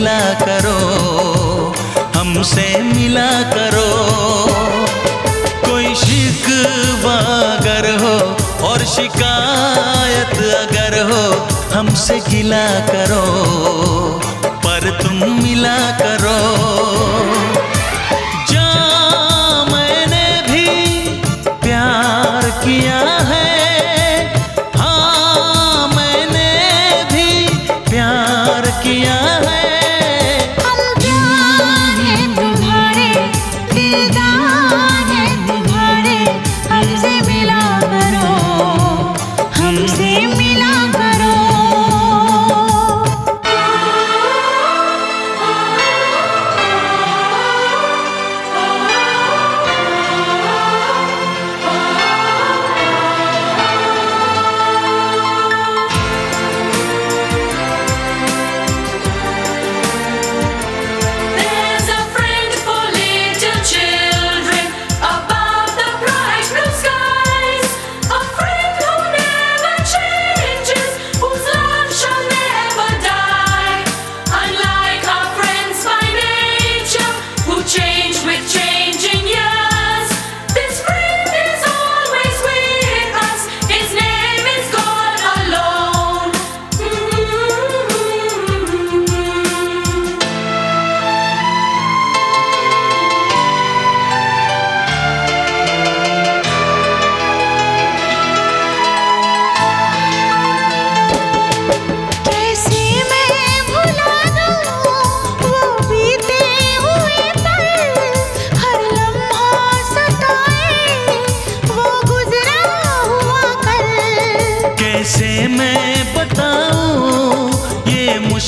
मिला करो, हमसे मिला करो। कोई शिकवा अगर हो और शिकायत अगर हो, हमसे गिला करो। पर तुम मिला करो।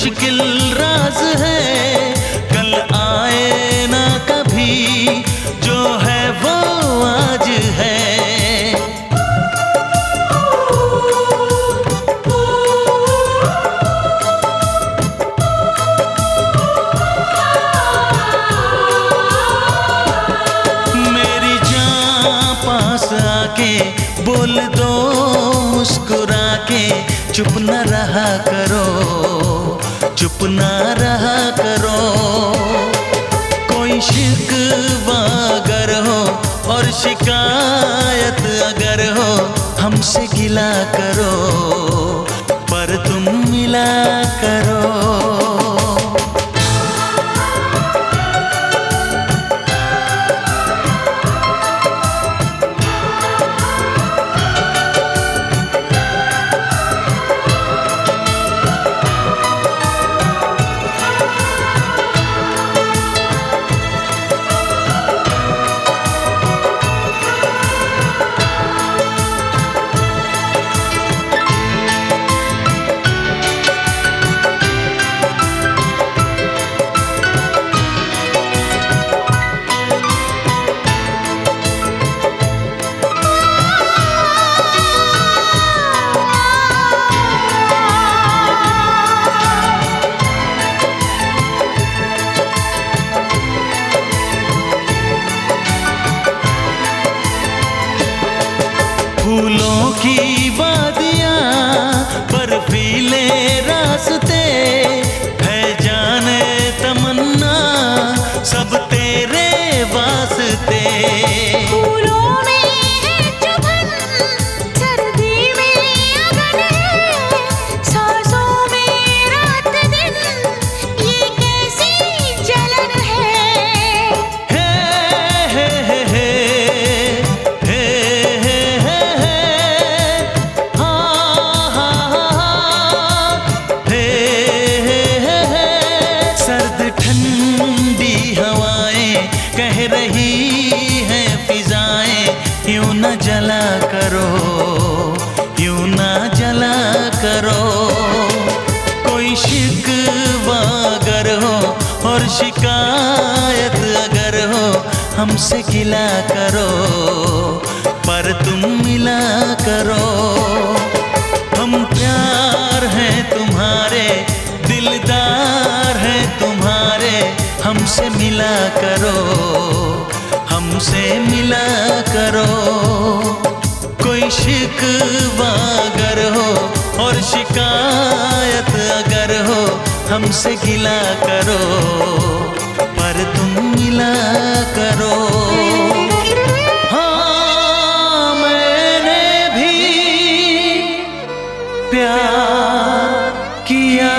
मुश्किल राज है। कल आए ना कभी, जो है वो आज है। मेरी जान पास आके बोल दो, मुस्कुरा के, चुप न रहा करो। गिला करो पर तुम मिला करो। फूलों की शिकायत अगर हो, हमसे गिला करो, पर तुम मिला करो। हम प्यार हैं तुम्हारे, दिलदार हैं तुम्हारे, हमसे मिला करो, हमसे मिला करो। कोई शिकवा अगर हो और शिकायत हमसे गिला करो पर तुम मिला करो। हाँ मैंने भी प्यार किया।